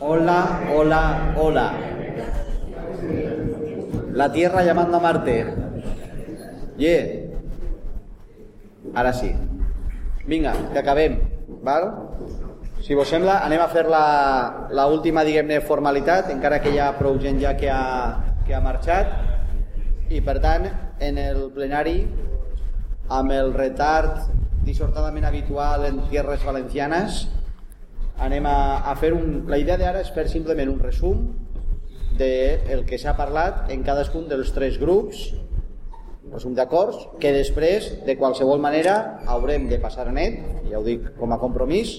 Hola, hola, hola. La Tierra llamando a Marte. Yeah. Ara sí. Vinga, que acabem. Val? Si vos sembla, anem a fer la, la última, diguem-ne, formalitat, encara que hi ha prou gent ja que ha, que ha marxat. I, per tant, en el plenari, amb el retard dissortadament habitual en tierres valencianes, anem a, a fer un... La idea d'ara és fer simplement un resum del de que s'ha parlat en cadascun dels tres grups, resum d'acords, que després, de qualsevol manera, haurem de passar a net, ja ho dic com a compromís,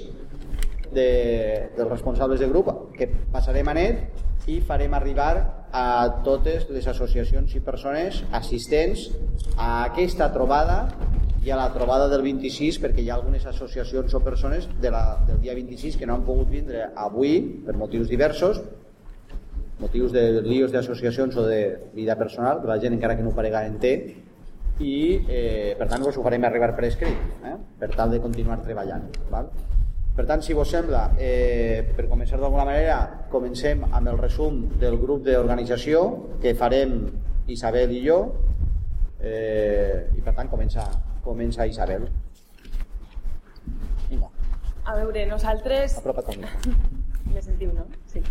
de, dels responsables de grup, que passarem a net i farem arribar a totes les associacions i persones assistents a aquesta trobada i a la trobada del 26 perquè hi ha algunes associacions o persones de la, del dia 26 que no han pogut vindre avui per motius diversos motius de líos d'associacions o de vida personal que la gent encara que no ho parega en té i eh, per tant vos ho farem arribar per escrit eh? per tal de continuar treballant val? per tant si vos sembla eh, per començar d'alguna manera comencem amb el resum del grup d'organització que farem Isabel i jo eh, i per tant comença Comença Isabel. Vinga. A veure, nosaltres... Apropa't a Me sentiu, no? Sí.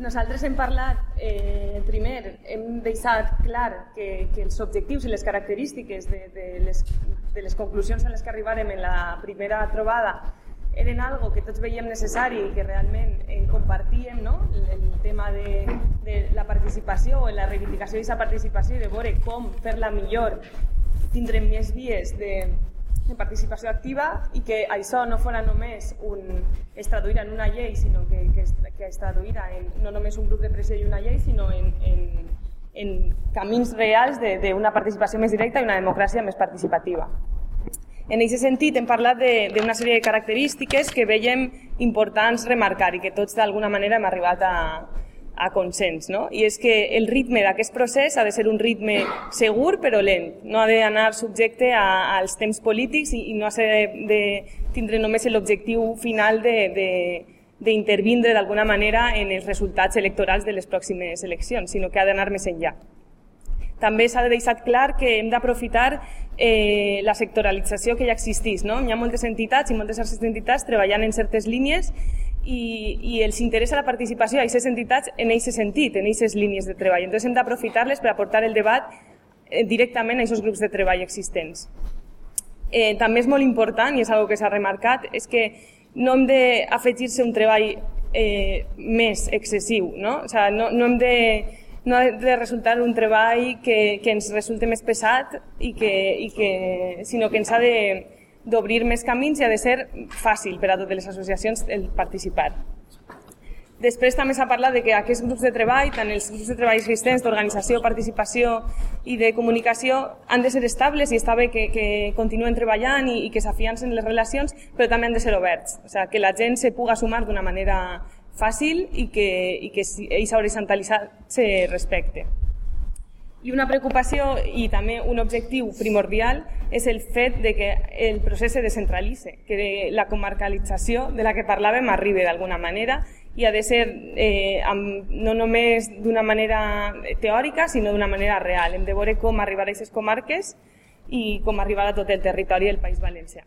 Nosaltres hem parlat, eh, primer, hem deixat clar que, que els objectius i les característiques de, de, les, de les conclusions a les que arribarem en la primera trobada eren algo que tots veiem necessari i que realment eh, compartíem, no? el, el tema de, de la participació o la reivindicació d'aquesta participació i de veure com fer-la millor tindrem més vies de, de participació activa i que això no fora només un, es traduïra en una llei, sinó que, que, es, que es traduïra en no només un grup de pressió i una llei, sinó en, en, en camins reals d'una participació més directa i una democràcia més participativa. En aquest sentit, hem parlat d'una sèrie de característiques que veiem importants remarcar i que tots d'alguna manera hem arribat a, a consens, no? I és que el ritme d'aquest procés ha de ser un ritme segur però lent, no ha d'anar subjecte a, als temps polítics i, i no ha de, de tindre només l'objectiu final d'intervindre d'alguna manera en els resultats electorals de les pròximes eleccions, sinó que ha d'anar més enllà. També s'ha de deixar clar que hem d'aprofitar eh, la sectoralització que ja existeix. No? Hi ha moltes entitats i moltes entitats treballant en certes línies i, i els interessa la participació a aquestes entitats en aquest sentit, en aquestes línies de treball. Entonces hem d'aprofitar-les per aportar el debat eh, directament a aquests grups de treball existents. Eh, també és molt important, i és una que s'ha remarcat, és que no hem d'afegir-se un treball eh, més excessiu, no? O sea, no, no hem de, no ha de resultar un treball que, que ens resulte més pesat i que, i que, sinó que ens ha de, d'obrir més camins i ha de ser fàcil per a totes les associacions el participar. Després també s'ha parlat de que aquests grups de treball, tant els grups de treball existents d'organització, participació i de comunicació, han de ser estables i està bé que, que continuen treballant i, i que s'afiancen les relacions, però també han de ser oberts. O sigui, que la gent se puga sumar d'una manera fàcil i que, i que aquesta horitzontalitat se respecte. I una preocupació i també un objectiu primordial és el fet de que el procés se descentralitze, que la comarcalització de la que parlàvem arribi d'alguna manera i ha de ser eh, amb, no només d'una manera teòrica, sinó d'una manera real. Hem de veure com arribar a aquestes comarques i com arribar a tot el territori del País Valencià.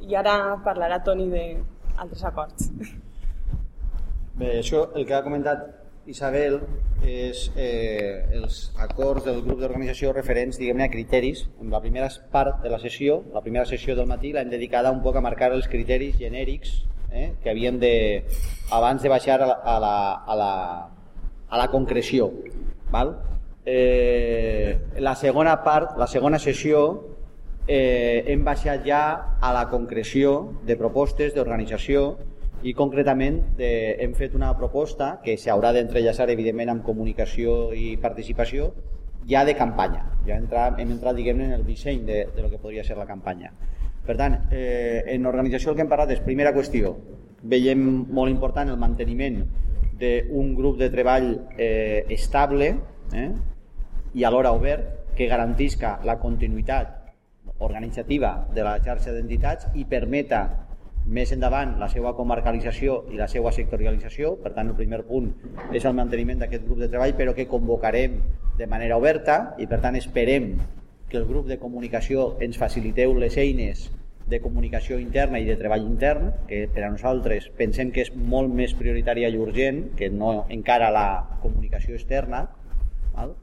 I ara parlarà Toni d'altres acords. Bé, això, el que ha comentat Isabel, és eh, els acords del grup d'organització referents diguem-ne a criteris. En la primera part de la sessió, la primera sessió del matí, l'hem dedicada un poc a marcar els criteris genèrics eh, que havien de, abans de baixar a la, a la, a la, a la concreció. Val? Eh, la segona part, la segona sessió, eh, hem baixat ja a la concreció de propostes d'organització i concretament eh, hem fet una proposta que s'haurà d'entrellaçar evidentment amb comunicació i participació ja de campanya, ja entra, hem entrat diguem en el disseny de, de lo que podria ser la campanya. Per tant, eh, en organització el que hem parlat és, primera qüestió, veiem molt important el manteniment d'un grup de treball eh, estable eh, i alhora obert que garantisca la continuïtat organitzativa de la xarxa d'entitats i permeta més endavant la seva comarcalització i la seva sectorialització, per tant el primer punt és el manteniment d'aquest grup de treball però que convocarem de manera oberta i per tant esperem que el grup de comunicació ens faciliteu les eines de comunicació interna i de treball intern, que per a nosaltres pensem que és molt més prioritària i urgent que no encara la comunicació externa. Val?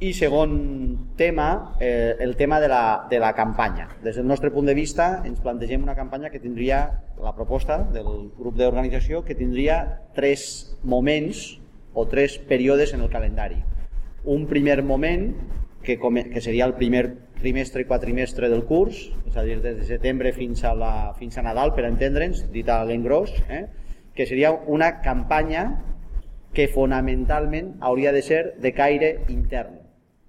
I segon tema, eh, el tema de la, de la campanya. Des del nostre punt de vista ens plantegem una campanya que tindria, la proposta del grup d'organització, que tindria tres moments o tres períodes en el calendari. Un primer moment, que, que seria el primer trimestre i quatrimestre del curs, és a dir, des de setembre fins a, la, fins a Nadal, per entendre'ns, dit a l'engròs, eh? que seria una campanya que fonamentalment hauria de ser de caire intern,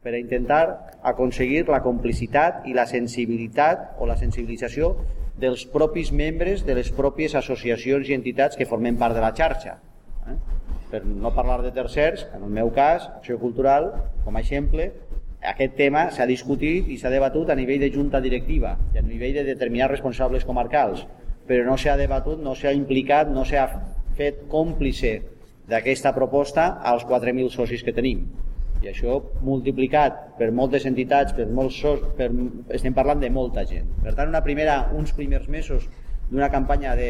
per a intentar aconseguir la complicitat i la sensibilitat o la sensibilització dels propis membres de les pròpies associacions i entitats que formen part de la xarxa. Eh? Per no parlar de tercers, en el meu cas, Acció Cultural, com a exemple, aquest tema s'ha discutit i s'ha debatut a nivell de junta directiva i a nivell de determinats responsables comarcals, però no s'ha debatut, no s'ha implicat, no s'ha fet còmplice d'aquesta proposta als 4.000 socis que tenim. I això multiplicat per moltes entitats, per molts socis, per, estem parlant de molta gent. Per tant, una primera, uns primers mesos d'una campanya de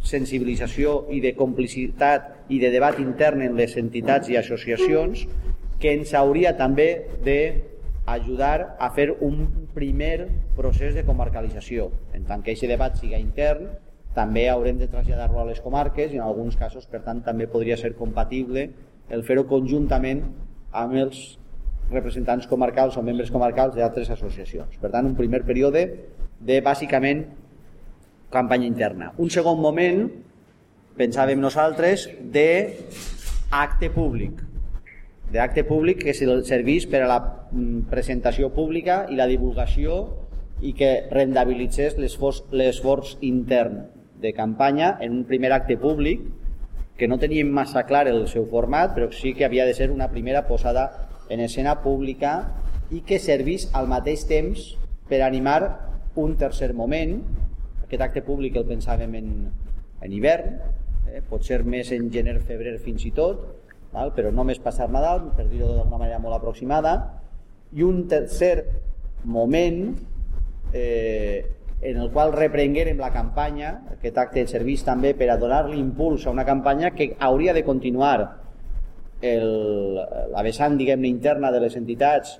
sensibilització i de complicitat i de debat intern en les entitats i associacions que ens hauria també de ajudar a fer un primer procés de comarcalització. En tant que aquest debat siga intern, també haurem de traslladar-lo a les comarques i en alguns casos, per tant, també podria ser compatible el fer-ho conjuntament amb els representants comarcals o membres comarcals d'altres associacions. Per tant, un primer període de, bàsicament, campanya interna. Un segon moment, pensàvem nosaltres, de acte públic d'acte públic que servís per a la mm, presentació pública i la divulgació i que rendabilitzés l'esforç intern de campanya en un primer acte públic que no teníem massa clar el seu format, però sí que havia de ser una primera posada en escena pública i que servís al mateix temps per animar un tercer moment. Aquest acte públic el pensàvem en, en hivern, eh? pot ser més en gener-febrer fins i tot, val? però només passar Nadal, per dir-ho d'alguna manera molt aproximada, i un tercer moment eh, en el qual reprenguérem la campanya, aquest acte serveix també per a donar l'impuls a una campanya que hauria de continuar el, la vessant diguem interna de les entitats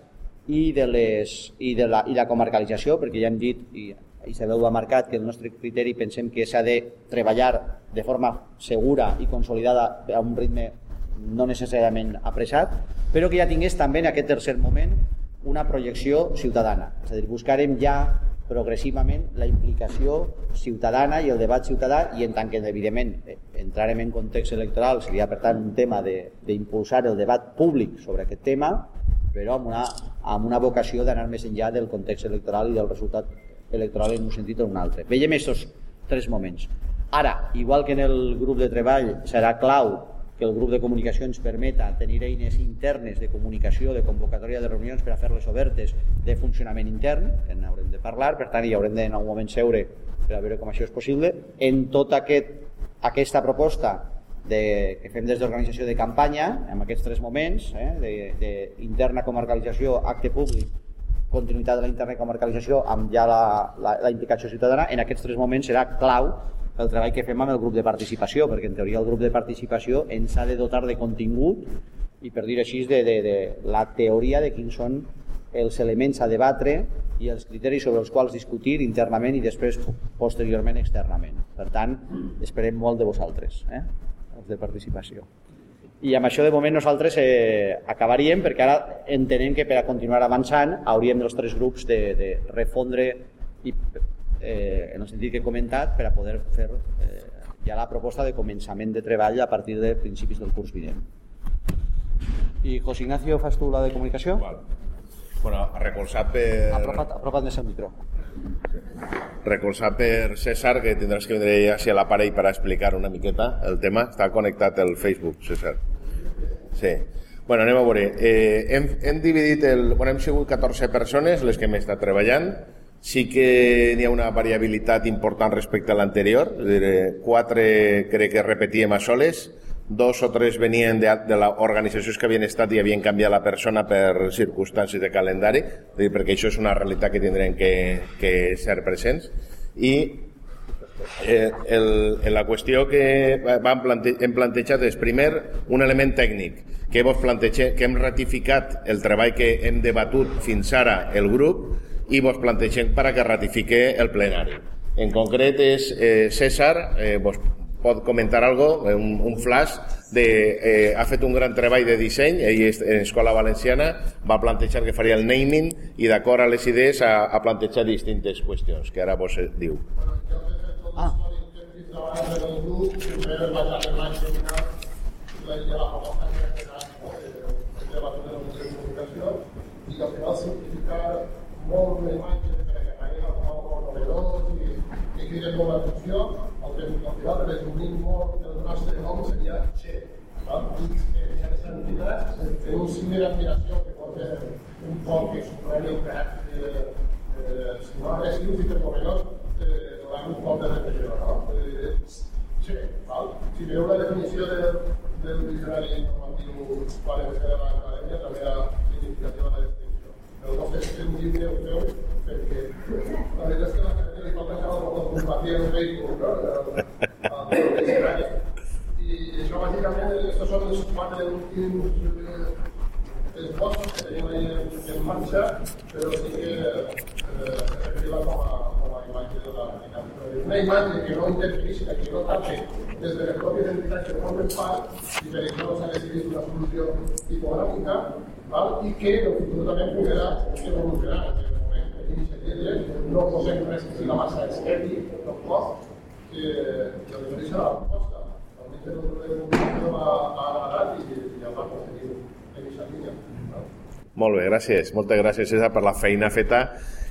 i de, les, i de la, i la comarcalització, perquè ja hem dit, i Isabel ho ha marcat, que el nostre criteri pensem que s'ha de treballar de forma segura i consolidada a un ritme no necessàriament apressat, però que ja tingués també en aquest tercer moment una projecció ciutadana. És a dir, buscarem ja progressivament la implicació ciutadana i el debat ciutadà i en tant que evidentment entrarem en context electoral seria per tant un tema d'impulsar el debat públic sobre aquest tema però amb una, amb una vocació d'anar més enllà del context electoral i del resultat electoral en un sentit o en un altre. Veiem aquests tres moments. Ara, igual que en el grup de treball serà clau que el grup de comunicació ens permeta tenir eines internes de comunicació, de convocatòria de reunions per a fer-les obertes de funcionament intern, que en haurem de parlar, per tant hi haurem de en algun moment seure per a veure com això és possible. En tota aquest, aquesta proposta de, que fem des d'organització de campanya, en aquests tres moments, eh, de, de interna comarcalització, acte públic, continuïtat de la interna comarcalització amb ja la, la, la implicació ciutadana, en aquests tres moments serà clau el treball que fem amb el grup de participació, perquè en teoria el grup de participació ens ha de dotar de contingut i per dir així de, de, de la teoria de quins són els elements a debatre i els criteris sobre els quals discutir internament i després posteriorment externament. Per tant, esperem molt de vosaltres, eh? els de participació. I amb això de moment nosaltres eh, acabaríem perquè ara entenem que per a continuar avançant hauríem dels tres grups de, de refondre i eh, en el sentit que he comentat, per a poder fer eh, ja la proposta de començament de treball a partir de principis del curs vinent. I José Ignacio, fas tu la de comunicació? Val. Bueno, recolzat per... Apropa't, apropa't més el micro. Recolzat per César, que tindràs que vindre a l'aparell per explicar una miqueta el tema. Està connectat el Facebook, César. Sí. Bueno, anem a veure. Eh, hem, hem dividit el... Bueno, hem sigut 14 persones les que hem estat treballant sí que n'hi ha una variabilitat important respecte a l'anterior. Quatre crec que repetíem a soles, dos o tres venien de, de les organitzacions que havien estat i havien canviat la persona per circumstàncies de calendari, perquè això és una realitat que tindrem que, que ser presents. I eh, el, la qüestió que vam plante, hem plantejat és, primer, un element tècnic, que, vos plantege, que hem ratificat el treball que hem debatut fins ara el grup i vos plantegem per a que ratifique el plenari. En concret és eh, César, eh, vos pot comentar algo, un, un flash de, eh, ha fet un gran treball de disseny, ell és en Escola Valenciana, va plantejar que faria el naming i d'acord a les idees ha, ha plantejat distintes qüestions, que ara vos diu. Ah. i al final simplificar molt la imatge perquè aparega com algo novedós i, i crida molt l'atenció al final resumint molt el nostre nom seria Che. Val? I en aquest sentit, fer un signe d'admiració que pot ser un poc que subratlli el caràcter eh, si no agressius i termovenós, eh, donant un poc de repressió. No? Eh, che, val? Si veieu la definició del, del diccionari normatiu valencià de l'acadèmia, també la significativa de la distinció. El nostre és un llibre europeu perquè la veritat és que l'acadèmia li falta encara molt de compartir el Facebook, no? I això bàsicament aquests són els quatre últims esbossos que tenim ahí en marxa, però sí que eh, referiva com a, com a imatge de la Una imatge que no interferisca, que no tape des de les pròpies entitats que formen part i per això s'ha decidit una solució tipogràfica val? i que en el futur també podrà evolucionar. El no posem res que siga massa estètic, tampoc, que, que refereix a la proposta. En un no m'ha agradat i, i a part seguim en aquesta línia. Molt bé, gràcies. Moltes gràcies, César, per la feina feta.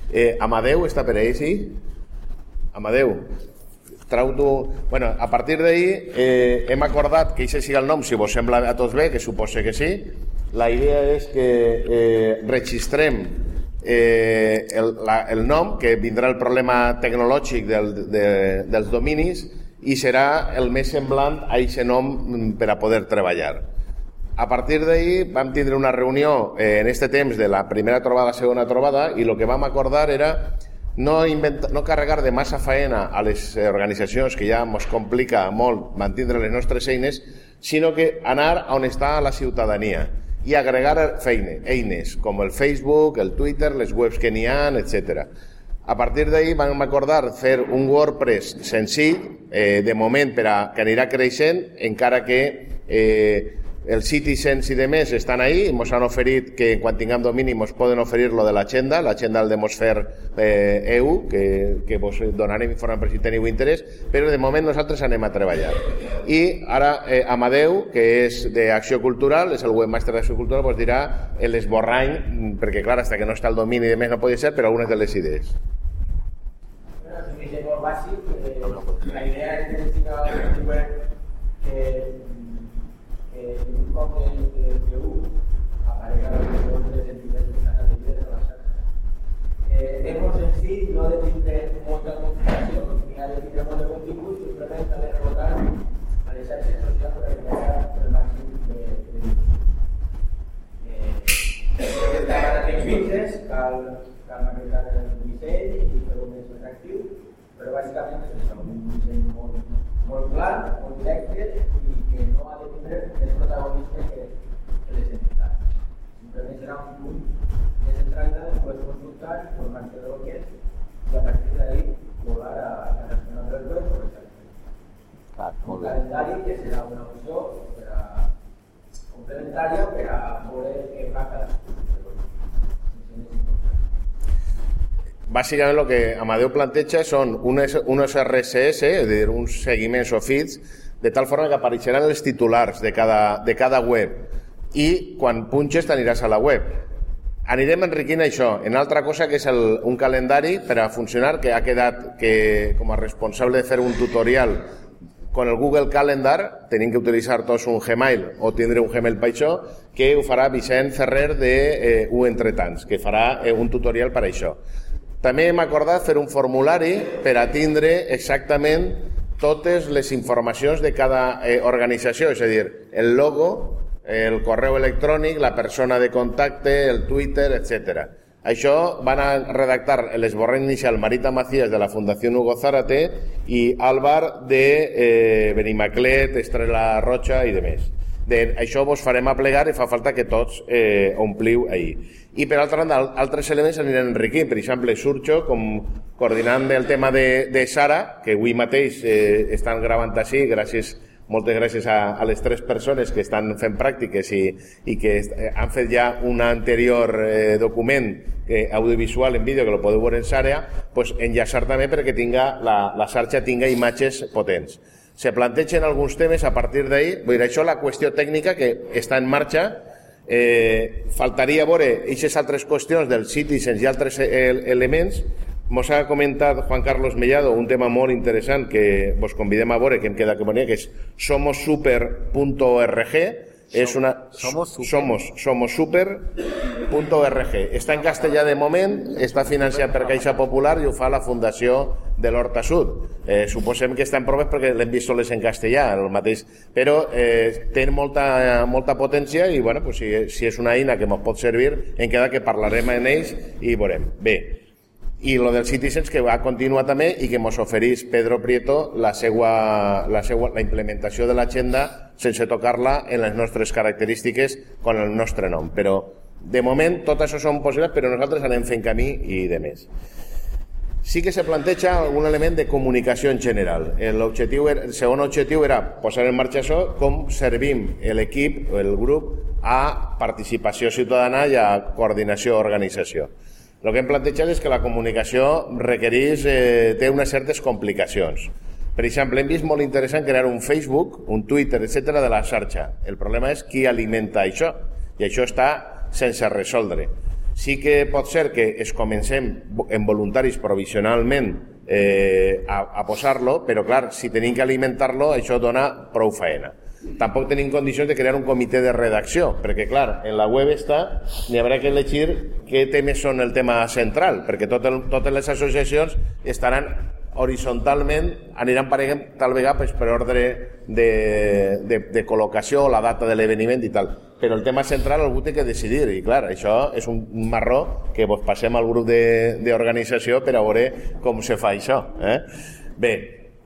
Eh, Amadeu està per ahí, sí? Amadeu, trau tu... Bueno, a partir d'ahir eh, hem acordat que aquest sigui el nom, si vos sembla a tots bé, que suposa que sí. La idea és que eh, registrem eh, el, la, el nom, que vindrà el problema tecnològic del, de, dels dominis i serà el més semblant a aquest nom mm, per a poder treballar. A partir d'ahir vam tindre una reunió eh, en este temps de la primera trobada, segona trobada, i el que vam acordar era no, inventa, no carregar de massa faena a les organitzacions que ja ens complica molt mantindre les nostres eines, sinó que anar on està la ciutadania i agregar feine, eines com el Facebook, el Twitter, les webs que n'hi ha, etc. A partir d'ahir vam acordar fer un WordPress senzill, eh, de moment per a, que anirà creixent, encara que eh, els citizens i demés estan ahí, ens han oferit que quan tinguem domini ens poden oferir lo de l'agenda, l'agenda del Demosfer eh, EU, que, que vos donarem informe per si teniu interès, però de moment nosaltres anem a treballar. I ara eh, Amadeu, que és d'Acció Cultural, és el webmaster d'Acció Cultural, vos dirà l'esborrany, perquè clar, hasta que no està el domini de més no pot ser, però algunes de les idees. Bueno, molt bàsic, eh, la idea és que el web que eh, un cop de, de, de U aparega la versió de que adherides a la xarxa. Eh, és molt senzill, no ha de tindre molta configuració, ni ha de tindre molt de contingut, simplement de a les xarxes per crear el màxim de, de eh, ara tenim mitges, cal, cal maquetar el disseny i fer-ho atractiu, però bàsicament és això, un molt clar, molt directe i que no ha de tindre més protagonisme que, que les entitats. Simplement serà un punt de centralitat on pots consultar, informar-te del que és i a partir d'ahí volar a, a relacionar el web per exemple. un calendari que serà una opció per a, complementària per a veure què fa cadascú. Bàsicament el que Amadeu planteja són unes, unes RSS, és dir, uns seguiments o feeds, de tal forma que apareixeran els titulars de cada, de cada web. I quan punxes t'aniràs a la web. Anirem enriquint això. En altra cosa que és el, un calendari per a funcionar que ha quedat que com a responsable de fer un tutorial con el Google Calendar tenim que utilitzar tots un Gmail o tindre un Gmail per això que ho farà Vicent Ferrer de eh, U Entretants, que farà eh, un tutorial per a això També hem acordat fer un formulari per a tindre exactament totes les informacions de cada eh, organització, és a dir, el logo, el correu electrònic, la persona de contacte, el Twitter, etc. Això van a redactar l'esborrany inicial Marita Macías de la Fundació Hugo Zárate i Álvar de eh, Benimaclet, Estrela Rocha i de més. De, això vos farem a plegar i fa falta que tots eh, ompliu ahir. I per altra banda, altres elements aniran enriquint. Per exemple, Surcho, com coordinant el tema de, de Sara, que avui mateix eh, estan gravant així, gràcies moltes gràcies a, a les tres persones que estan fent pràctiques i, i que eh, han fet ja un anterior eh, document eh, audiovisual en vídeo que lo podeu veure en Sàrea, pues, enllaçar també perquè tinga, la, la xarxa tinga imatges potents. Se plantegen alguns temes a partir d'ahir, vull dir, això la qüestió tècnica que està en marxa, eh, faltaria veure aquestes altres qüestions dels citizens i altres eh, elements. Mos ha comentat Juan Carlos Mellado un tema molt interessant que vos convidem a veure, que em queda que ponia, que és somosuper.org, és una... Somos super. Somos, somosuper.org. Està en castellà de moment, està financiat per Caixa Popular i ho fa la Fundació de l'Horta Sud. Eh, suposem que està en proves perquè l'hem vist soles en castellà, el mateix, però eh, té molta, molta potència i bueno, pues, si, si és una eina que ens pot servir, en queda que parlarem en ells i veurem. Bé, i lo del Citizens que va continuar també i que ens oferís Pedro Prieto la, seua, la, seua, la implementació de l'agenda sense tocar-la en les nostres característiques con el nostre nom. Però de moment tot això són possibles, però nosaltres anem fent camí i de més. Sí que se planteja algun element de comunicació en general. L'objectiu, el segon objectiu era posar en marxa això, com servim l'equip, el grup, a participació ciutadana i a coordinació organització. El que hem plantejat és que la comunicació requereix, eh, té unes certes complicacions. Per exemple, hem vist molt interessant crear un Facebook, un Twitter, etc de la xarxa. El problema és qui alimenta això, i això està sense resoldre. Sí que pot ser que es comencem en voluntaris provisionalment eh, a, a posar-lo, però clar, si tenim que alimentar-lo, això dona prou faena. Tampoc tenim condicions de crear un comitè de redacció, perquè, clar, en la web està, n'hi haurà que elegir què temes són el tema central, perquè tot el, totes les associacions estaran horitzontalment, aniran apareguent tal vegada pues, per ordre de, de, de col·locació, la data de l'esveniment i tal. Però el tema central algú té que decidir, i clar, això és un marró que vos passem al grup d'organització per a veure com se fa això. Eh? Bé,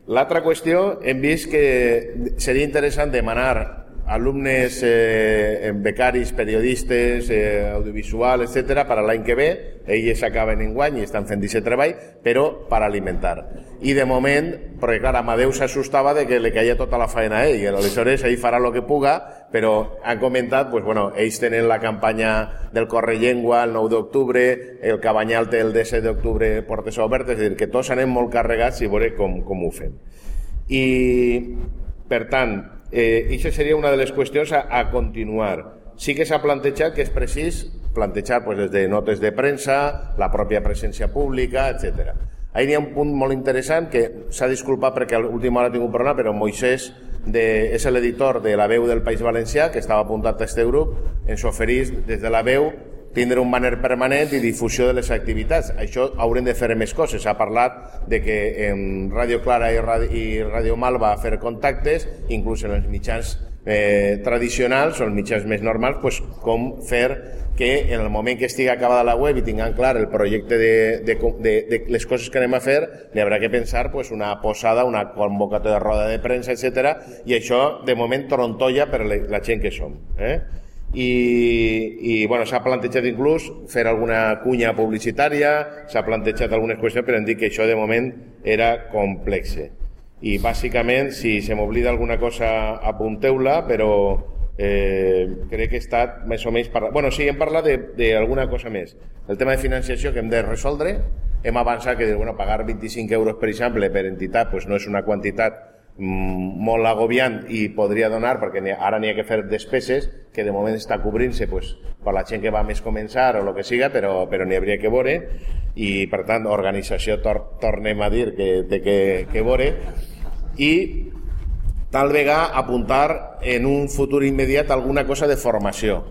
L'altra qüestió, hem vist que seria interessant demanar alumnes eh, becaris, periodistes, eh, audiovisual, etc per a l'any que ve, ells acaben en guany i estan fent aquest treball, però per alimentar. I de moment, perquè clar, Amadeu s'assustava de que li caia tota la feina a ell, i aleshores ell farà el que puga, però han comentat, pues, bueno, ells tenen la campanya del Corre Llengua el 9 d'octubre, el Cabanyal té el 17 d'octubre portes obertes, és a dir, que tots anem molt carregats i veure com, com ho fem. I, per tant, eh, això seria una de les qüestions a, a continuar. Sí que s'ha plantejat que és precís plantejar pues, des de notes de premsa, la pròpia presència pública, etc. Ahir hi ha un punt molt interessant que s'ha disculpat perquè l'última hora ha tingut problema, però Moisès de, és l'editor de La Veu del País Valencià, que estava apuntat a aquest grup, ens oferís des de La Veu tindre un banner permanent i difusió de les activitats. Això haurem de fer més coses. S'ha parlat de que en Ràdio Clara i Ràdio, Mal va fer contactes, inclús en els mitjans eh, tradicionals o els mitjans més normals, pues, com fer que en el moment que estigui acabada la web i tinguem clar el projecte de, de, de, de les coses que anem a fer, n'hi haurà que pensar pues, una posada, una convocatòria de roda de premsa, etc. I això, de moment, trontolla per la gent que som. Eh? I, i bueno, s'ha plantejat inclús fer alguna cunya publicitària, s'ha plantejat algunes qüestions, però hem dit que això de moment era complexe. I bàsicament, si se m'oblida alguna cosa, apunteu-la, però eh, crec que he estat més o menys parlant... Bueno, sí, hem parlat d'alguna cosa més. El tema de financiació que hem de resoldre, hem avançat que bueno, pagar 25 euros, per exemple, per entitat pues, no és una quantitat molt agobiant i podria donar, perquè ara n'hi ha que fer despeses que de moment està cobrint-se pues, per la gent que va més començar o el que siga, però, però n'hi hauria que veure i per tant organització tor tornem a dir que té que, que veure i tal vegada apuntar en un futur immediat alguna cosa de formació.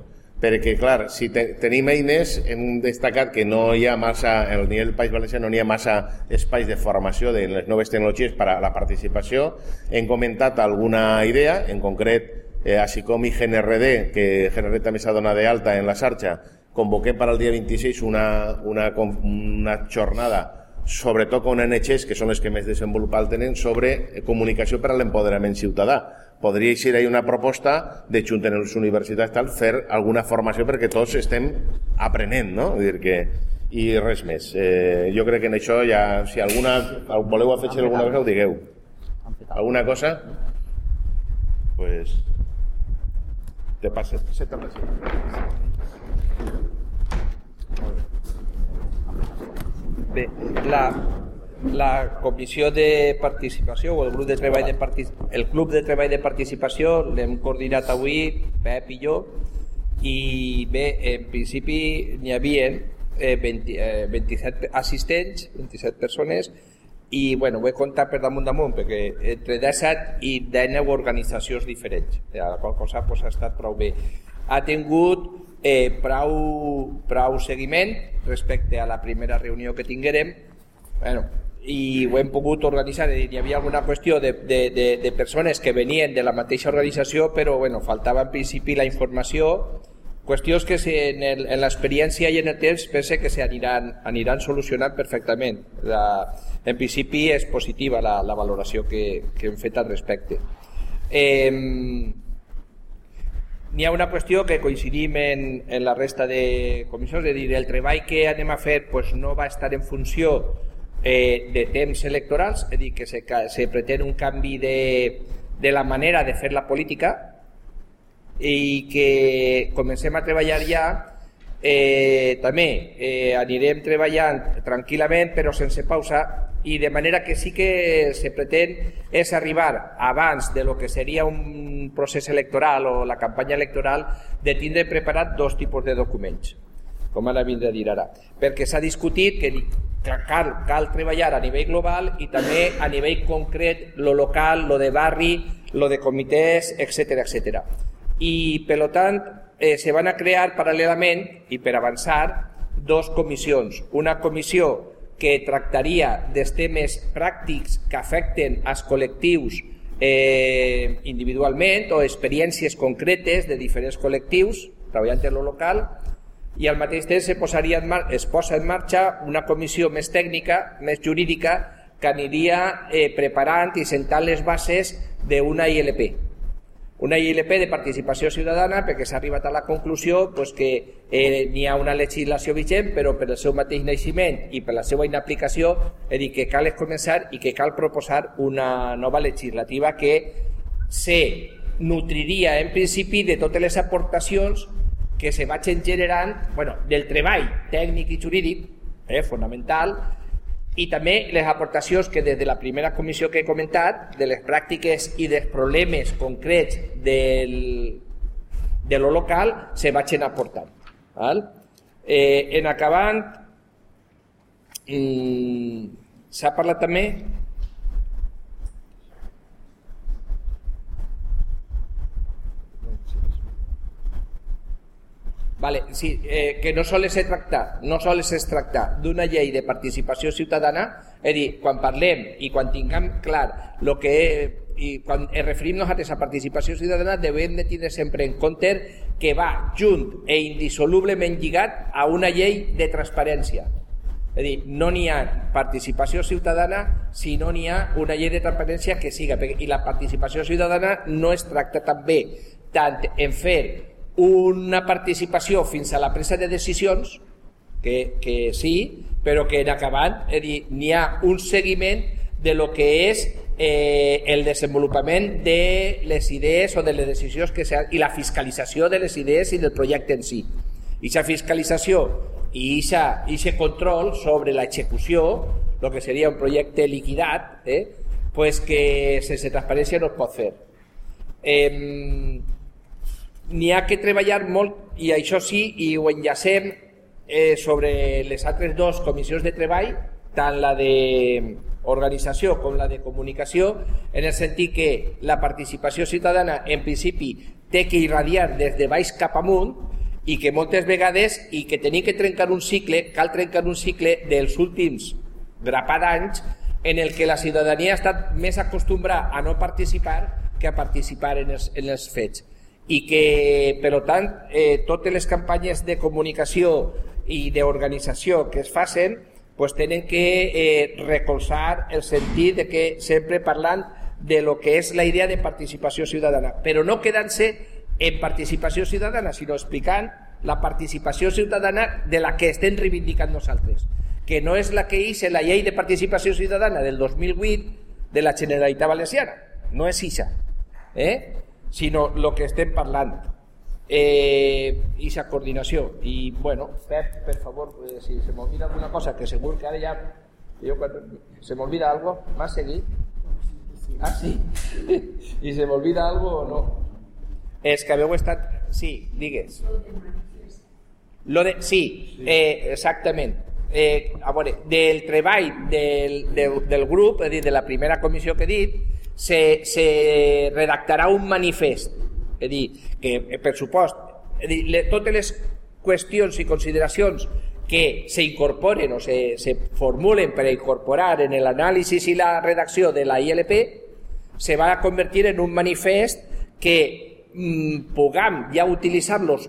Perquè, clar, si te, tenim eines, hem destacat que no hi ha massa, en el nivell del País Valencià no hi ha massa espais de formació de les noves tecnologies per a la participació. Hem comentat alguna idea, en concret, eh, així com i GNRD, que GNRD també s'ha donat d'alta en la xarxa, convoquem per al dia 26 una, una, una jornada sobretot con ONGs, que són les que més desenvolupat tenen, sobre comunicació per a l'empoderament ciutadà podria ser ahí una proposta de juntar en les universitats tal, fer alguna formació perquè tots estem aprenent, no? Vull dir que, i res més. Eh, jo crec que en això ja, si alguna, voleu afegir alguna cosa, ho digueu. Alguna cosa? Pues, te passa. Se te Bé, la, la comissió de participació o el grup de treball de partic... el club de treball de participació l'hem coordinat avui Pep i jo i bé, en principi n'hi havia eh, 20, eh, 27 assistents 27 persones i bueno, ho he comptat per damunt damunt perquè entre 17 i 19 organitzacions diferents la qual cosa pues, ha estat prou bé. Ha tingut eh, prou, prou seguiment respecte a la primera reunió que tinguérem bueno, i ho hem pogut organitzar, hi havia alguna qüestió de, de, de, de persones que venien de la mateixa organització, però bueno, faltava en principi la informació, qüestions que si en l'experiència i en el temps pense que s'aniran aniran solucionant perfectament. La, en principi és positiva la, la valoració que, que hem fet al respecte. Eh, N'hi ha una qüestió que coincidim en, en la resta de comissions, és a dir, el treball que anem a fer pues, no va estar en funció eh, de temps electorals, és a dir, que se, se pretén un canvi de, de la manera de fer la política i que comencem a treballar ja eh, també eh, anirem treballant tranquil·lament però sense pausa i de manera que sí que se pretén és arribar abans de lo que seria un procés electoral o la campanya electoral de tindre preparat dos tipus de documents com ara vindrà a dir ara perquè s'ha discutit que cal, cal treballar a nivell global i també a nivell concret, lo local, lo de barri, lo de comitès, etc etc. I, per tant, eh, se van a crear paral·lelament, i per avançar, dos comissions. Una comissió que tractaria dels temes pràctics que afecten als col·lectius eh, individualment o experiències concretes de diferents col·lectius treballant en lo local i al mateix temps se posaria en mar es posa en marxa una comissió més tècnica, més jurídica, que aniria eh, preparant i sentant les bases d'una ILP. Una ILP de participació ciutadana perquè s'ha arribat a la conclusió pues, que eh, n'hi ha una legislació vigent però per el seu mateix naixement i per la seva inaplicació és dir, que cal començar i que cal proposar una nova legislativa que se nutriria en principi de totes les aportacions que se vagin generant bueno, del treball tècnic i jurídic, eh, fonamental, i també les aportacions que des de la primera comissió que he comentat, de les pràctiques i dels problemes concrets del, de lo local, se vagin aportant. Val? Eh, en acabant, mm, s'ha parlat també Vale, sí, eh, que no sols es tractar, no sols es tractar d'una llei de participació ciutadana, és dir, quan parlem i quan tinguem clar lo que i quan es referim nosaltres a participació ciutadana devem de tindre sempre en compte que va junt e indissolublement lligat a una llei de transparència. És a dir, no n'hi ha participació ciutadana si no n'hi ha una llei de transparència que siga. I la participació ciutadana no es tracta també tant en fer una participació fins a la presa de decisions, que, que sí, però que en acabant n'hi ha un seguiment de lo que és eh, el desenvolupament de les idees o de les decisions que i la fiscalització de les idees i del projecte en si. I aquesta fiscalització i aquest control sobre l'execució, el que seria un projecte liquidat, eh, pues que sense transparència no es pot fer. Eh, n'hi ha que treballar molt, i això sí, i ho enllacem eh, sobre les altres dues comissions de treball, tant la de organització com la de comunicació, en el sentit que la participació ciutadana en principi té que irradiar des de baix cap amunt i que moltes vegades i que tenim que trencar un cicle, cal trencar un cicle dels últims grapà d'anys en el que la ciutadania ha estat més acostumbrada a no participar que a participar en els, en els fets i que, per tant, eh, totes les campanyes de comunicació i d'organització que es facin pues, tenen que eh, recolzar el sentit de que sempre parlant de lo que és la idea de participació ciutadana, però no quedant-se en participació ciutadana, sinó explicant la participació ciutadana de la que estem reivindicant nosaltres, que no és la que hice la llei de participació ciutadana del 2008 de la Generalitat Valenciana, no és això, eh? Sinó el que estem parlant. Eh, i sa coordinació. I, bueno, Pep, per favor, eh, si se m'olvida alguna cosa, que segur que ara ja... Jo, quan se m'olvida algo, m'has seguit? Ah, sí? I se m'olvida algo o no? És que haveu estat... Sí, digues. Lo de... Sí, eh, exactament. Eh, a veure, del treball del, del, del grup, és a dir, de la primera comissió que he dit, se, se redactarà un manifest. És a dir, que eh, per supost, és dir, le, totes les qüestions i consideracions que s'incorporen o se, se formulen per a incorporar en l'anàlisi i la redacció de la ILP se va a convertir en un manifest que mm, puguem ja utilitzar-los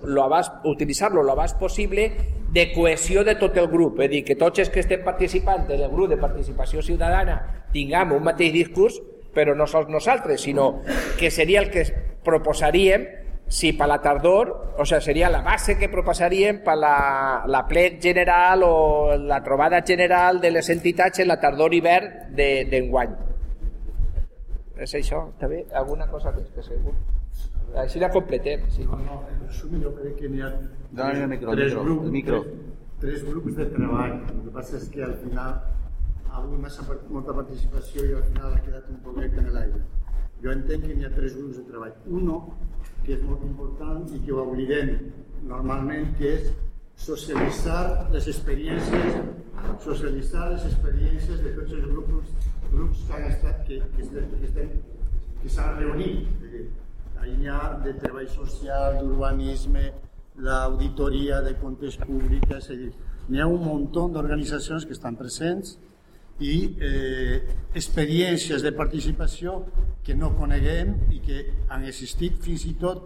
utilitzar-lo lo abast possible de cohesió de tot el grup, és dir, que tots els que estem participant en el grup de participació ciutadana tinguem un mateix discurs, però no sols nosaltres, sinó que seria el que proposaríem si per la tardor, o sea, seria la base que proposaríem per la, la plec general o la trobada general de les entitats en la tardor-hivern d'enguany. De, és això? Està bé? Alguna cosa més que segur? Així la completem. Sí. No, no, en resum jo crec que n'hi ha el micro, el tres, micro, grups, el micro. Tres, tres grups de treball. El que passa és que al final ha hagut massa, molta participació i al final ha quedat un poquet en l'aire. Jo entenc que n'hi ha tres grups de treball. Uno, que és molt important i que ho oblidem normalment, que és socialitzar les experiències socialitzar les experiències de tots els grups, grups que han estat, que, que, que, estem, que s'han reunit. Ahí n'hi ha de treball social, d'urbanisme, l'auditoria de comptes públics, és a dir, n'hi ha un munt d'organitzacions que estan presents i eh, experiències de participació que no coneguem i que han existit fins i tot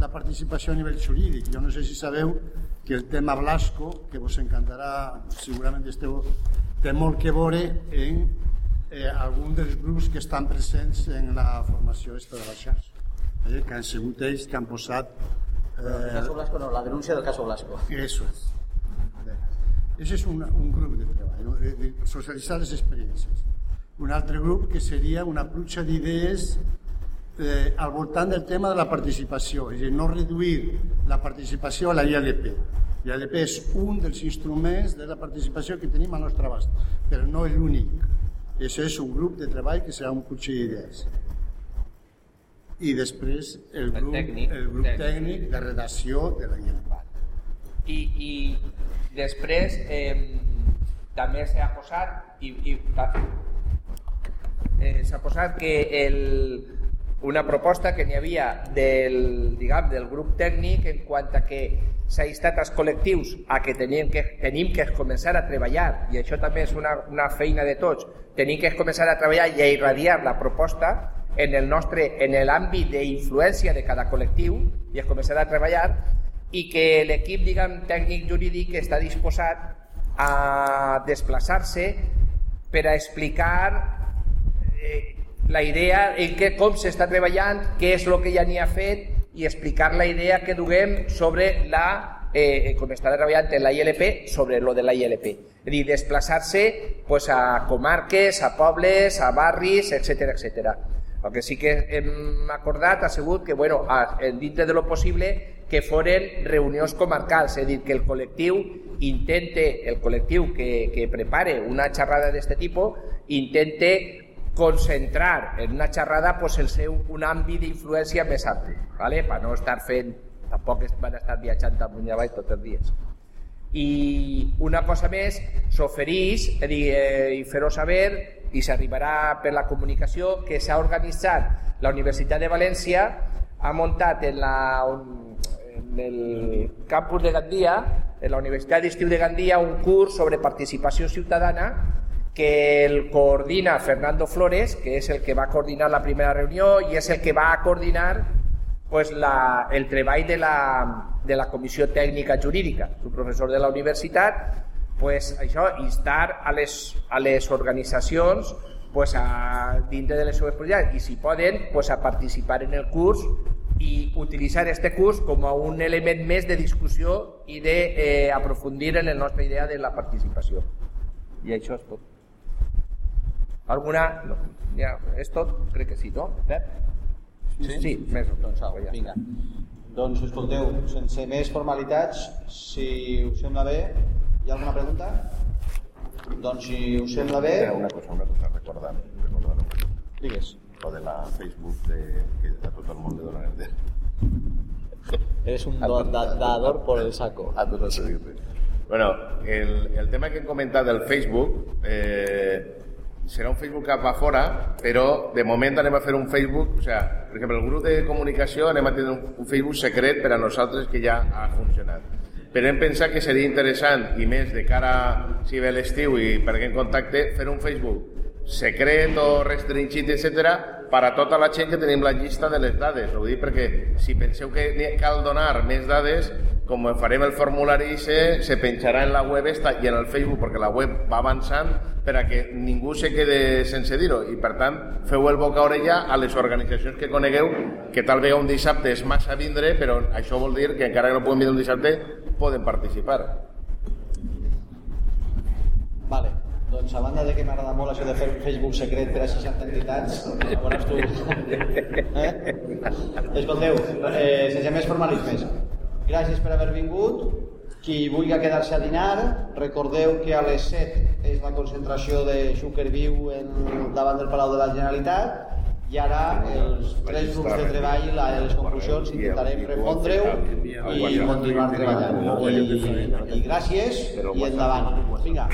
la participació a nivell jurídic. Jo no sé si sabeu que el tema Blasco, que vos encantarà, segurament esteu, té molt que veure en eh, algun dels grups que estan presents en la formació esta de la xarxa, eh, que han sigut ells que han posat... El Eh, caso Blasco no, la denuncia del caso Blasco. eso es. Ese és un, un grup de treball, no? de, de socialitzar les experiències. Un altre grup que seria una pluja d'idees eh, al voltant del tema de la participació, és a dir, no reduir la participació a la ILP. La ILP és un dels instruments de la participació que tenim al nostre abast, però no és l'únic. Això és un grup de treball que serà un pluja d'idees. I després el grup, tècnic. el grup tècnic de redacció de la ILP. I, i després eh, també s'ha posat i, i eh, s'ha posat que el, una proposta que n'hi havia del, diguem, del grup tècnic en quant a que s'ha instat als col·lectius a que tenim que, tenim que començar a treballar i això també és una, una feina de tots tenim que començar a treballar i a irradiar la proposta en el nostre en l'àmbit d'influència de cada col·lectiu i es començarà a treballar i que l'equip diguem tècnic jurídic està disposat a desplaçar-se per a explicar eh, la idea en què, com s'està treballant, què és el que ja n'hi ha fet i explicar la idea que duguem sobre la, eh, com està treballant en la ILP, sobre lo de la ILP. És a dir, desplaçar-se pues, a comarques, a pobles, a barris, etc etc. El que sí que hem acordat ha sigut que, bueno, a, dintre de lo possible, que foren reunions comarcals, és a dir, que el col·lectiu intente, el col·lectiu que, que prepare una xerrada d'aquest tipus, intente concentrar en una xerrada pues, el seu un àmbit d'influència més ampli, ¿vale? per no estar fent, tampoc van estar viatjant amunt i avall tots els dies. I una cosa més, s'oferís eh, i fer-ho saber i s'arribarà per la comunicació que s'ha organitzat la Universitat de València ha muntat en la, el campus de Gandía, en la Universitat d'Estiu de Gandía, un curs sobre participació ciutadana que el coordina Fernando Flores, que és el que va coordinar la primera reunió i és el que va coordinar pues, la, el treball de la, de la Comissió Tècnica Jurídica, un professor de la universitat, pues, això, instar a les, a les organitzacions pues, a, dintre de les seves projectes i si poden pues, a participar en el curs i utilitzar este curs com a un element més de discussió i d'aprofundir de, eh, en la nostra idea de la participació. I això és tot. Alguna... No, ja, és tot? Crec que sí, no? Pep? Sí? Sí, més. Doncs au, ja. vinga. Doncs escolteu, sense més formalitats, si us sembla bé, hi ha alguna pregunta? Doncs si us sembla bé, una cosa, una cosa, recordant, recordant digues. De la Facebook de, que a tot el el dedo. Eres un do- da- dador por el saco. A. Bueno, el, el tema que hem comentat del Facebook eh, serà un Facebook cap a fora, però de moment anem a fer un Facebook, o sea, per exemple, el grup de comunicació anem a tenir un, un Facebook secret per a nosaltres que ja ha funcionat. Però hem pensat que seria interessant, i més de cara si ve l'estiu i per aquest contacte, fer un Facebook secret o restringit, etc per a tota la gent que tenim la llista de les dades. Ho dic perquè si penseu que cal donar més dades, com farem el formulari se, se penjarà en la web esta i en el Facebook, perquè la web va avançant per a que ningú se quede sense dir-ho. I per tant, feu el boca a orella a les organitzacions que conegueu, que tal vegada un dissabte és massa vindre, però això vol dir que encara que no puguem vindre un dissabte, poden participar. Vale. Doncs a banda de que m'agrada molt això de fer un Facebook secret per a 60 entitats, veuràs tu. Eh? Escolteu, eh, sense més formalismes, gràcies per haver vingut. Qui vulgui quedar-se a dinar, recordeu que a les 7 és la concentració de Xúquer Viu en, davant del Palau de la Generalitat i ara els tres grups de treball, la, les conclusions, intentarem refondre-ho i continuar treballant. I, i gràcies i endavant. Vinga.